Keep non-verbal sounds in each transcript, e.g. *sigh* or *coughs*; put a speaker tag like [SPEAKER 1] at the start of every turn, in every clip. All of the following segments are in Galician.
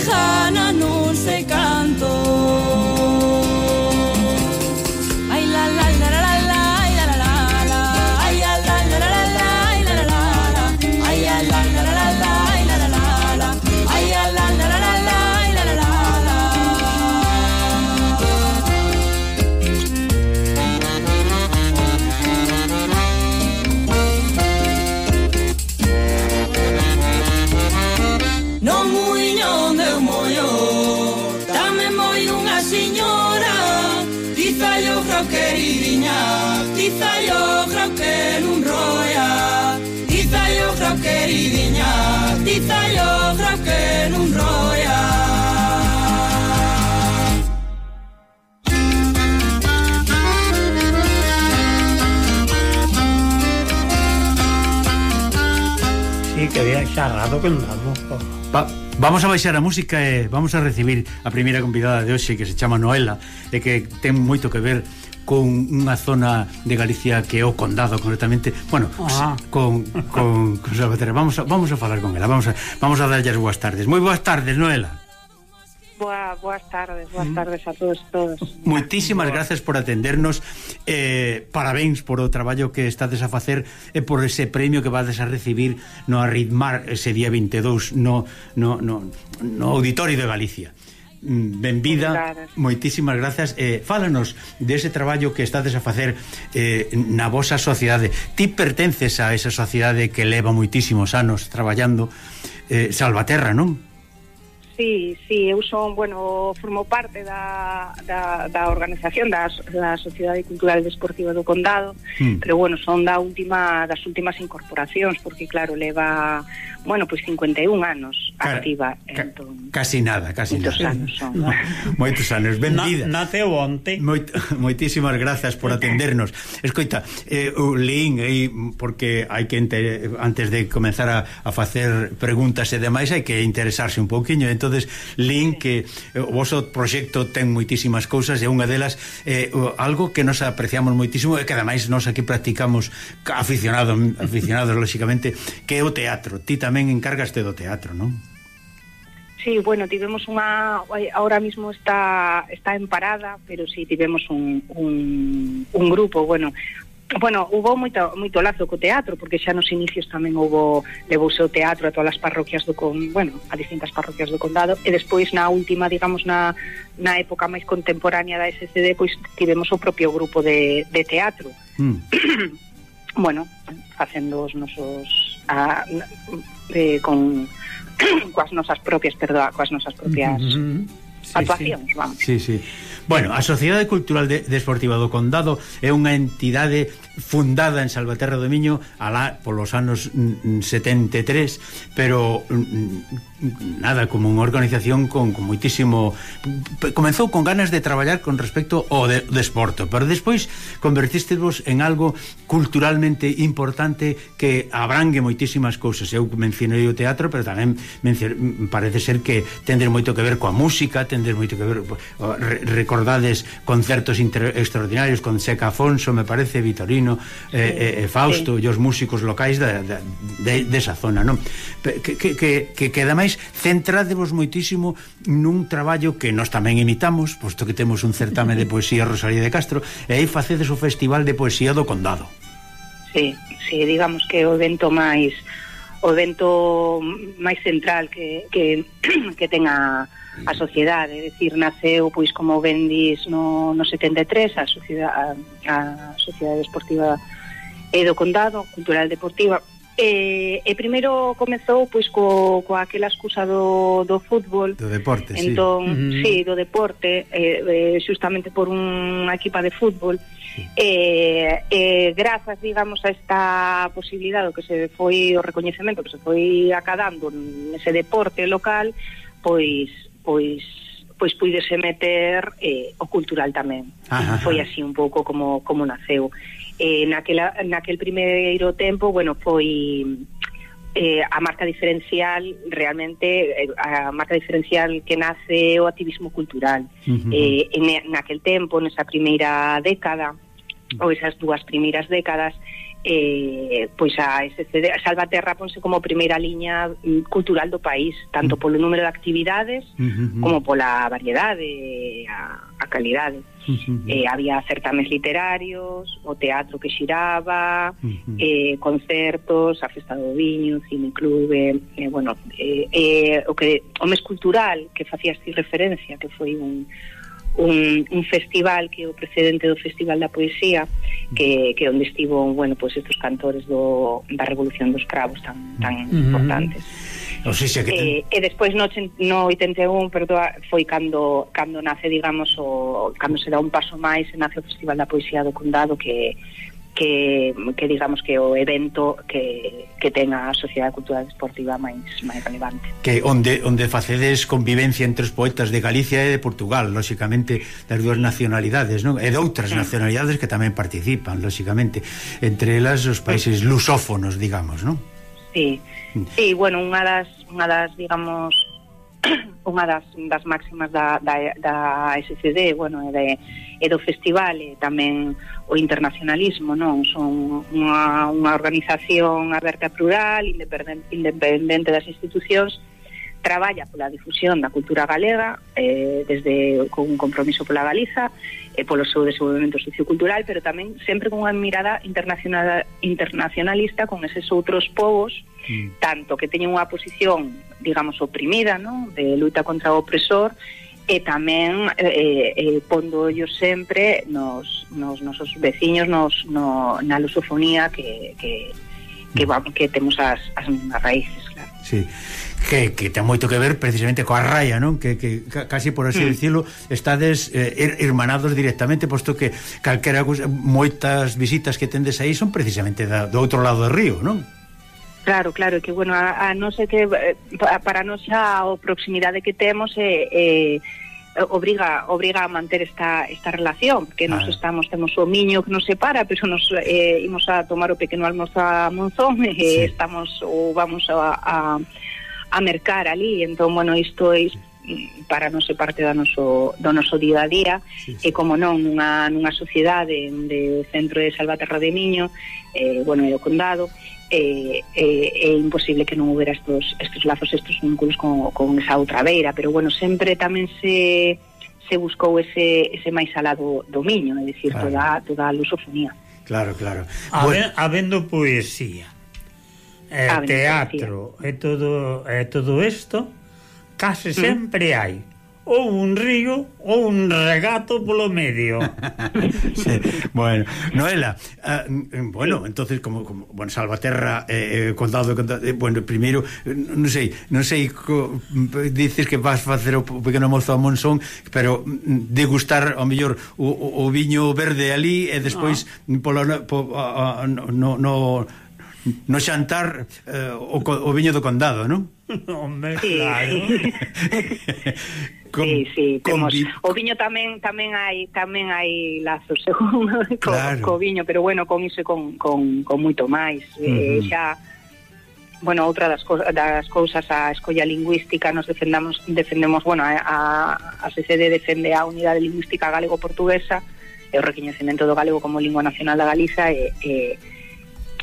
[SPEAKER 1] gaan. queridiña, izai ohra un roia. Izai ohra queridiña, izai ohra un roia. Sí, que
[SPEAKER 2] había xarrado que andamos.
[SPEAKER 3] Pa Vamos a baixar a música e vamos a recibir a primeira convidada de hoxe que se chama Noela e que ten moito que ver con unha zona de Galicia que é o condado concretamente, bueno, ah. con, con, con Salvatierra. Vamos a, vamos a falar con ela, vamos a, vamos a darlle as boas tardes. Moi boas tardes, Noela.
[SPEAKER 4] Boa, boas tardes, boas mm. tardes a todos todos.
[SPEAKER 3] Moitísimas gracias por atendernos. Eh, parabéns por o traballo que estades a facer e por ese premio que vades a recibir no Arritmar ese día 22 no no no no Auditorio de Galicia. Mm, benvida, gracias. moitísimas gracias eh, Fálanos dese traballo que estades a facer eh, na vosa sociedade Ti pertences a esa sociedade que leva moitísimos anos traballando eh, Salvaterra, non?
[SPEAKER 4] Sí, sí, eu son, bueno, formo parte da, da, da organización da, da Sociedade Cultural Desportiva do Condado, mm. pero bueno, son da última das últimas incorporacións, porque claro, leva bueno, pois pues 51 anos Car activa.
[SPEAKER 3] Ca entón, casi nada, casi
[SPEAKER 4] moitos
[SPEAKER 3] nada.
[SPEAKER 4] anos son. *laughs*
[SPEAKER 3] Moitos anos, bendida.
[SPEAKER 2] Na, naceu onte.
[SPEAKER 3] Moit, *laughs* moitísimas grazas por atendernos. Escoita, eh, o Lin, eh, porque hai que antes de comenzar a, a facer preguntas e demais, hai que interesarse un pouquiño. entonces Lin, que eh, o vosso proxecto ten moitísimas cousas e unha delas eh, algo que nos apreciamos moitísimo e que ademais nós aquí practicamos aficionados, aficionados lóxicamente, que é o teatro. Ti tamén tamén encárgaste do teatro, non?
[SPEAKER 4] Sí, bueno, tivemos unha ahora mismo está está en parada, pero sí tivemos un, un, un grupo, bueno, Bueno, hubo moito, moito lazo co teatro Porque xa nos inicios tamén hubo Levouse o teatro a todas as parroquias do con, Bueno, a distintas parroquias do condado E despois na última, digamos, na, na época máis contemporánea da SCD Pois tivemos o propio grupo de, de teatro mm. *clears throat* Bueno, facendo os nosos a, eh, con *clears throat* coas nosas propias, perdoa, coas nosas propias mm -hmm. sí, actuacións,
[SPEAKER 3] sí.
[SPEAKER 4] vamos.
[SPEAKER 3] Sí, sí. Bueno, a Sociedade Cultural de, Desportiva do Condado é unha entidade fundada en Salvaterra do Miño alá polos anos mm, mm, 73, pero mm, nada, como unha organización con, con moitísimo comenzou con ganas de traballar con respecto ao de, desporto, pero despois convertístevos en algo culturalmente importante que abrangue moitísimas cousas. Eu mencionei o teatro, pero tamén parece ser que tender moito que ver coa música, tender moito que ver recordades concertos extraordinarios con Seca Afonso, me parece Vitorino Marcelino e, eh, e, eh, e eh, Fausto sí. e os músicos locais da, da, de, desa zona non? Que, que, que, que ademais centradevos moitísimo nun traballo que nós tamén imitamos posto que temos un certame de *laughs* poesía Rosalía de Castro e aí facedes o Festival de Poesía do Condado.
[SPEAKER 4] Sí, sí digamos que o evento máis o evento máis central que, que, *clears throat* que ten a, a sociedade, é dicir, naceu pois como ben dis no, no 73 a sociedade a, a sociedade deportiva e do condado, cultural deportiva. E, e primeiro comezou pois co, co aquela excusa do, do fútbol
[SPEAKER 3] do deporte,
[SPEAKER 4] entón,
[SPEAKER 3] sí.
[SPEAKER 4] Mm -hmm. sí do deporte eh, eh, justamente por unha equipa de fútbol sí. eh, eh, grazas digamos a esta posibilidad que se foi o recoñecemento que se foi acadando nese deporte local pois pois pois puidese meter eh, o cultural tamén. Ajá. Foi ah. así un pouco como como naceu. Eh, naquela, naquel primeiro tempo, bueno, foi eh, a marca diferencial realmente eh, a marca diferencial que nace o activismo cultural uh -huh. eh, en, naquel tempo, nesa primeira década ou esas dúas primeiras décadas eh, pois a SCD, a Salvaterra ponse como primeira liña mm, cultural do país, tanto mm. polo número de actividades
[SPEAKER 3] uh -huh.
[SPEAKER 4] como pola variedade, a, a calidade.
[SPEAKER 3] Uh -huh.
[SPEAKER 4] eh, había certames literarios, o teatro que xiraba,
[SPEAKER 3] uh -huh.
[SPEAKER 4] eh, concertos, a festa do viño, cine clube, eh, bueno, eh, eh, o que o mes cultural que facías ti referencia, que foi un un, un festival que é o precedente do Festival da Poesía que, que onde estivo bueno, pues estos cantores do, da Revolución dos Cravos tan, tan
[SPEAKER 2] uh -huh.
[SPEAKER 4] importantes
[SPEAKER 3] O sea, que ten...
[SPEAKER 4] eh, e despois no, no 81 perdoa, foi cando, cando nace digamos o, cando se dá un paso máis e nace o Festival da Poesía do Condado que que, que digamos que o evento que, que ten a Sociedade Cultural Deportiva máis máis relevante.
[SPEAKER 3] Que onde onde facedes convivencia entre os poetas de Galicia e de Portugal, lóxicamente das dúas nacionalidades, non? E de outras sí. nacionalidades que tamén participan, lóxicamente, entre elas os países lusófonos, digamos, non?
[SPEAKER 4] Sí. Mm. Sí, bueno, unha das unha das, digamos, *clears throat* unha das, das máximas da, da, da SCD bueno, e, de, e do festival e tamén o internacionalismo non? Son unha, unha organización aberta plural independente, independente das institucións traballa pola difusión da cultura galega eh, desde con un compromiso pola Galiza e eh, polo seu desenvolvemento sociocultural, pero tamén sempre con unha mirada internacional, internacionalista con eses outros povos
[SPEAKER 3] mm.
[SPEAKER 4] tanto que teñen unha posición digamos oprimida, ¿no? de luita contra o opresor e tamén eh, eh, pondo yo sempre nos, nos nosos veciños nos, no, na lusofonía que, que, que, mm. que, que temos as, as, as raíces claro.
[SPEAKER 3] Sí que, que ten moito que ver precisamente coa raia, non? Que, que casi por así
[SPEAKER 4] mm.
[SPEAKER 3] dicilo, estades eh, hermanados directamente, posto que calquera moitas visitas que tendes aí son precisamente da, do outro lado do río, non?
[SPEAKER 4] Claro, claro, que bueno, a, a non sei que eh, para nos a proximidade que temos é eh, eh, obriga obriga a manter esta esta relación, que nos
[SPEAKER 3] ah.
[SPEAKER 4] estamos temos o miño que nos separa, pero nos eh, imos a tomar o pequeno almozo a Monzón e *laughs*
[SPEAKER 3] sí.
[SPEAKER 4] estamos ou vamos a, a a mercar ali, entón, bueno, isto é para non ser parte do noso, do noso día a día
[SPEAKER 3] sí, sí.
[SPEAKER 4] e como non nunha, nunha sociedade onde o centro de Salvaterra de Miño eh, bueno, e o condado eh, eh, é imposible que non houbera estos, estos lazos, estos vínculos con, con esa outra beira, pero bueno, sempre tamén se se buscou ese, ese máis alá do, do Miño, é dicir,
[SPEAKER 3] claro.
[SPEAKER 4] toda, toda a lusofonía.
[SPEAKER 3] Claro, claro.
[SPEAKER 2] Bueno. Habendo poesía,
[SPEAKER 4] eh,
[SPEAKER 2] teatro e todo, e todo isto case mm. sempre hai ou un río ou un regato polo medio. *laughs*
[SPEAKER 3] sí. Bueno, Noela, uh, bueno, sí. entonces como, como bueno, Salvaterra eh, eh condado, condado eh, bueno, primeiro non sei, non sei co, dices que vas facer o pequeno mozo a Monzón, pero degustar ao mellor o, o, o viño verde ali e despois
[SPEAKER 2] ah.
[SPEAKER 3] polo, po, a, a, no, no no xantar eh, o, o viño do condado, non? *laughs*
[SPEAKER 2] Hombre,
[SPEAKER 4] sí.
[SPEAKER 2] claro. *laughs*
[SPEAKER 3] Con,
[SPEAKER 4] sí, sí, temos
[SPEAKER 3] vi...
[SPEAKER 4] o viño tamén tamén hai tamén hai lazos *laughs* según
[SPEAKER 3] claro.
[SPEAKER 4] co, co viño, pero bueno, con iso e con, con, con moito máis. Uh
[SPEAKER 3] -huh.
[SPEAKER 4] eh, xa bueno, outra das, co das cousas a escolla lingüística nos defendamos defendemos, bueno, a, a, a CCD defende a unidade lingüística galego-portuguesa e o recoñecemento do galego como lingua nacional da Galiza e, e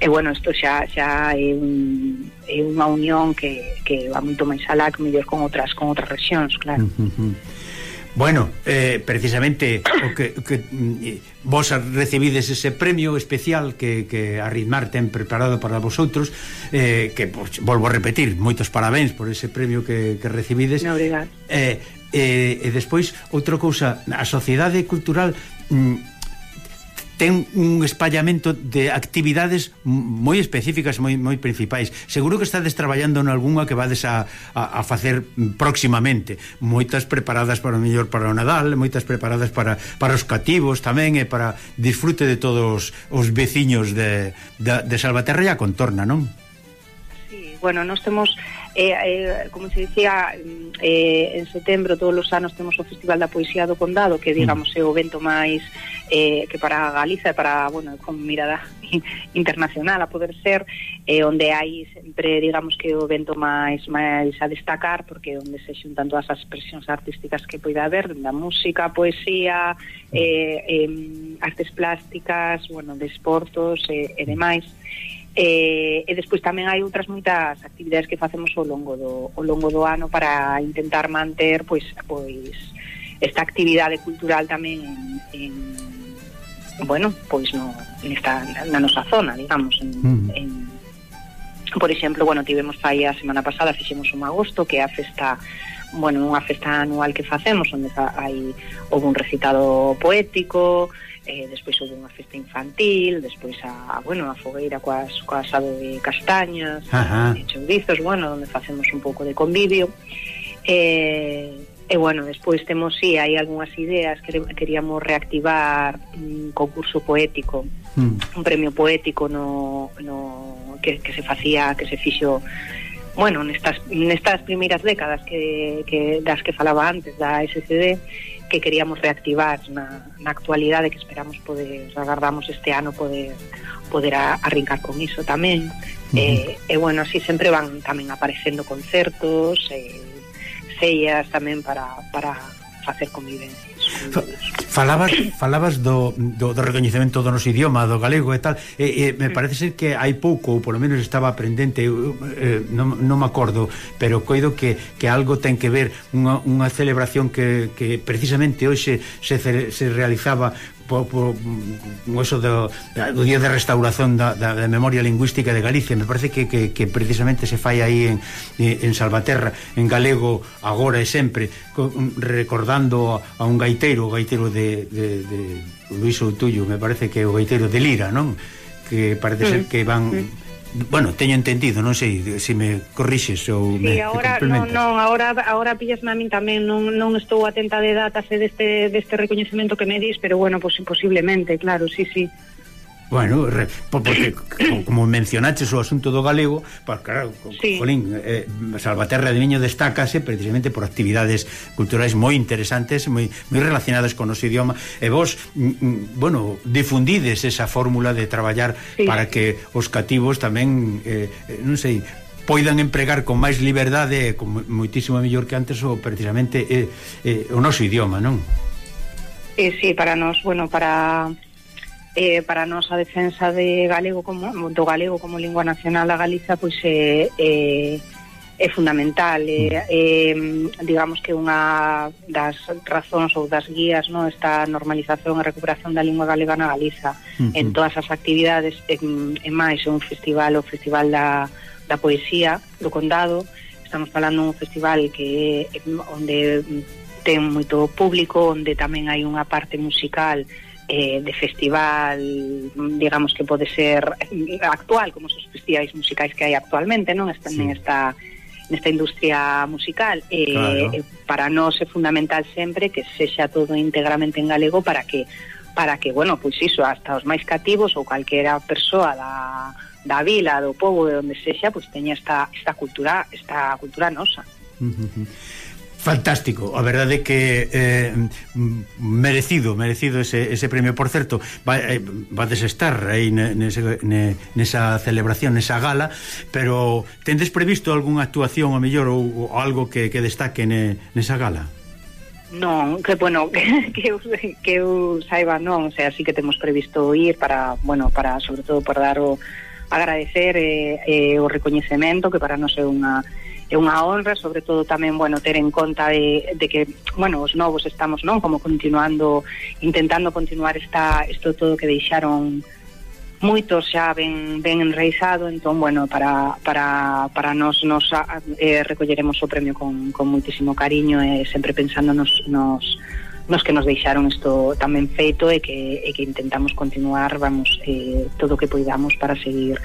[SPEAKER 4] E, bueno, isto xa, xa é, un, é unha unión que, que va moito máis alá que mellor con outras, con outras rexións, claro.
[SPEAKER 3] Bueno, eh, precisamente o que, o que eh, vos recibides ese premio especial que, que Arritmar ten preparado para vosotros eh, que, pues, volvo a repetir, moitos parabéns por ese premio que, que recibides
[SPEAKER 4] no, obrigado.
[SPEAKER 3] eh, eh, e despois, outra cousa a Sociedade Cultural mm, ten un espallamento de actividades moi específicas, moi, moi principais. Seguro que estades traballando en algunha que vades a, a, a facer próximamente. Moitas preparadas para o mellor para o Nadal, moitas preparadas para, para os cativos tamén e para disfrute de todos os veciños de, de, de Salvaterra e a contorna, non?
[SPEAKER 4] Sí, bueno, nós temos eh, eh, como se dicía eh, en setembro todos os anos temos o Festival da Poesía do Condado que digamos mm. é o evento máis eh, que para Galiza e para, bueno, con mirada *laughs* internacional a poder ser eh, onde hai sempre, digamos que o evento máis máis a destacar porque onde se xuntan todas as expresións artísticas que poida haber, da música, poesía eh, eh, artes plásticas bueno, desportos eh, e demais. E, e despois tamén hai outras moitas actividades que facemos ao longo do, ao longo do ano para intentar manter pois, pois esta actividade cultural tamén en, en bueno, pois no, nesta, na nosa zona, digamos, en, mm. en Por exemplo, bueno, tivemos aí a semana pasada fixemos un agosto que é a festa bueno, unha festa anual que facemos onde hai houve un recitado poético eh, despois houve unha festa infantil, despois a, a bueno, a fogueira coas, coas asado de castañas, Ajá. e chourizos, bueno, onde facemos un pouco de convivio. Eh, e bueno, despois temos si sí, hai algunhas ideas que queríamos reactivar un concurso poético, mm. un premio poético no, no que, que se facía, que se fixo bueno, nestas, nestas primeiras décadas que, que das que falaba antes da SCD que queríamos reactivar na, na actualidade que esperamos poder, agardamos este ano poder poder a, arrincar con iso tamén uh -huh. eh, e bueno, así sempre van tamén aparecendo concertos eh, sellas tamén para, para facer convivencias
[SPEAKER 3] Falabas, falabas do, do, do recoñecemento do noso idioma, do galego e tal. E, e me parece ser que hai pouco ou polo menos estaba aprendente eu, eh, non, non me acordo, pero coido que, que algo ten que ver unha, unha celebración que, que precisamente hoxe se, se realizaba po, po, eso do, do día de restauración da, da, da memoria lingüística de Galicia. Me parece que, que, que precisamente se fai aí en, eh, en Salvaterra en galego agora e sempre recordando a un gaiteiro o gaiteiro de, de, de Luis Outullo me parece que é o gaiteiro de Lira non? que parece mm. ser que van... Mm. Bueno, teño entendido, non sei se me corrixes ou
[SPEAKER 4] sí,
[SPEAKER 3] me
[SPEAKER 4] agora, non, non, agora, agora pillasme a min tamén non, non estou atenta de datas e deste, deste recoñecemento que me dis pero bueno, pues, posiblemente, claro, sí, sí.
[SPEAKER 3] Bueno, re, porque *coughs* como mencionaches o asunto do galego, pues claro, sí. colín, eh, Salvaterra de Miño destácase precisamente por actividades culturais moi interesantes, moi moi relacionadas con o noso idioma. E vos, mm, mm, bueno, difundides esa fórmula de traballar sí. para que os cativos tamén eh, eh non sei, poidan empregar con máis liberdade con moitísimo mellor que antes o precisamente eh, eh, o noso idioma, non?
[SPEAKER 4] Eh, sí, para nós, bueno, para eh, para a a defensa de galego como do galego como lingua nacional da Galiza pois é, é, é fundamental. É, é, digamos que unha das razóns ou das guías no esta normalización e recuperación da lingua galega na Galiza. Uh -huh. en todas as actividades en, en máis un festival o festival da, da poesía do condado. Estamos falando un festival que onde ten moito público onde tamén hai unha parte musical eh, de festival, digamos que pode ser actual, como os festivais musicais que hai actualmente, non? Están sí. nesta nesta industria musical eh, claro. eh, para nós é fundamental sempre que sexa todo íntegramente en galego para que para que, bueno, pois iso, hasta os máis cativos ou calquera persoa da, da vila, do povo, de onde sexa, pois teña esta, esta cultura, esta cultura nosa. Uh -huh.
[SPEAKER 3] Fantástico, a verdade que eh, merecido, merecido ese, ese premio. Por certo, va, eh, vades estar aí nese, ne, nesa celebración, nesa gala Pero tendes previsto algunha actuación, a mellor, ou, ou algo que, que destaque ne, nesa gala?
[SPEAKER 4] Non, que bueno, que, *laughs* que, eu, que eu saiba non, o sea, sí que temos previsto ir para, bueno, para, sobre todo, para dar o agradecer eh, eh, o recoñecemento que para nos é unha é unha honra, sobre todo tamén, bueno, ter en conta de, de que, bueno, os novos estamos, non, como continuando, intentando continuar esta, isto todo que deixaron moitos xa ben, ben enraizado, entón, bueno, para, para, para nos, nos eh, recolleremos o premio con, con moitísimo cariño e eh, sempre pensando nos, nos, nos que nos deixaron isto tamén feito e que, e que intentamos continuar, vamos, eh, todo o que poidamos para seguir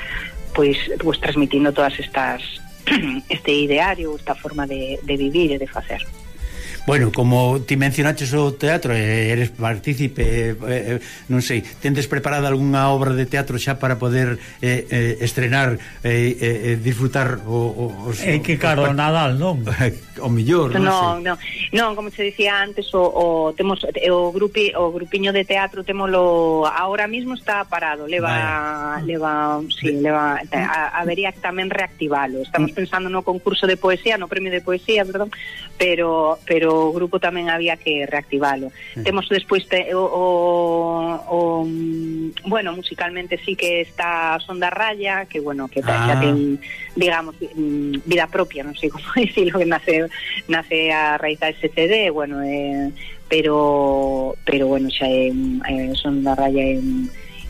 [SPEAKER 4] pois, pues, transmitindo todas estas *clears throat* este ideario, esta forma de, de vivir e de facer.
[SPEAKER 3] Bueno, como ti mencionaches o teatro eres partícipe eh, non sei, tendes preparada algunha obra de teatro xa para poder eh, eh, estrenar e eh, eh, disfrutar o, os,
[SPEAKER 2] É que caro
[SPEAKER 3] o
[SPEAKER 2] Nadal, non? *laughs*
[SPEAKER 3] o millor, non
[SPEAKER 4] no,
[SPEAKER 3] sei.
[SPEAKER 4] Non, non, como se dicía antes, o, o temos o grupi, o grupiño de teatro temolo Ahora mismo está parado, leva
[SPEAKER 3] Vaya.
[SPEAKER 4] leva, sí, leva a, habería que tamén reactivalo. Estamos
[SPEAKER 3] mm.
[SPEAKER 4] pensando no concurso de poesía, no premio de poesía, perdón, pero pero o grupo tamén había que reactivalo. Temos despois te, o, o, o bueno, musicalmente sí que está Son da Raya, que bueno, que
[SPEAKER 3] ah.
[SPEAKER 4] ten, digamos, mm, vida propia, non sei como *laughs* dicilo, que nace nace a raíz da SCD, bueno, eh, pero pero bueno, xa é, eh, Son da Raya é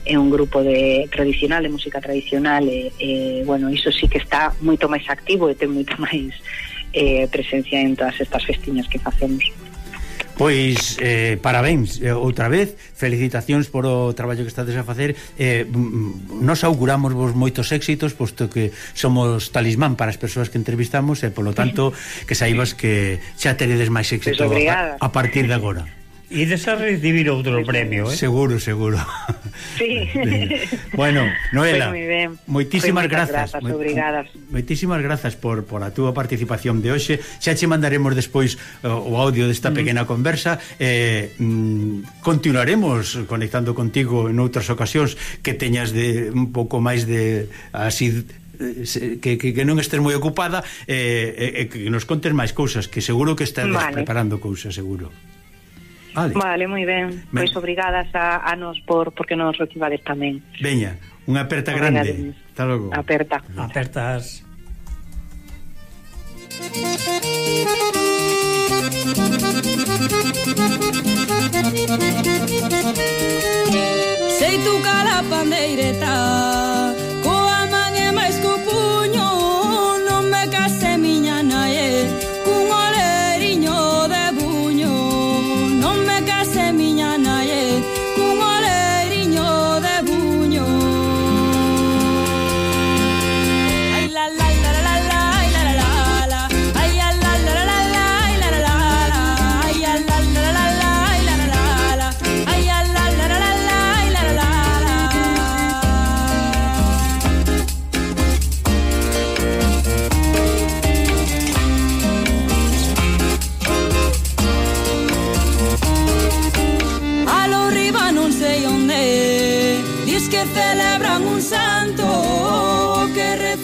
[SPEAKER 4] é un grupo de tradicional, de música tradicional e, e bueno, iso sí que está moito máis activo e ten moito máis eh, presencia en todas estas festiñas que facemos.
[SPEAKER 3] Pois, eh, parabéns eh, outra vez, felicitacións por o traballo que estades a facer. Eh, Nos auguramos vos moitos éxitos Posto que somos talismán para as persoas que entrevistamos E polo tanto, que saibas que xa teredes máis
[SPEAKER 4] pois éxito pues
[SPEAKER 3] a, a partir de agora
[SPEAKER 2] ides a recibir outro eh, premio, eh?
[SPEAKER 3] Seguro, seguro.
[SPEAKER 4] Sí. *laughs*
[SPEAKER 3] bueno, Noela,
[SPEAKER 4] pues
[SPEAKER 3] moitísimas grazas.
[SPEAKER 4] grazas
[SPEAKER 3] moi,
[SPEAKER 4] obrigadas.
[SPEAKER 3] Moitísimas grazas por, por a túa participación de hoxe. Xa che mandaremos despois o, o audio desta mm. pequena conversa. Eh, mm, continuaremos conectando contigo en outras ocasións que teñas de un pouco máis de así eh, que, que, que non estés moi ocupada e eh, eh, que nos contes máis cousas que seguro que estás
[SPEAKER 4] vale.
[SPEAKER 3] preparando cousas, seguro Vale,
[SPEAKER 4] vale moi ben.
[SPEAKER 3] ben.
[SPEAKER 4] Pois obrigadas a, a nos por porque nos recibades tamén.
[SPEAKER 3] Veña, unha aperta
[SPEAKER 4] Obrigada
[SPEAKER 3] grande. Hasta logo.
[SPEAKER 4] Aperta.
[SPEAKER 2] Apertas.
[SPEAKER 1] Sei tu cala pandeireta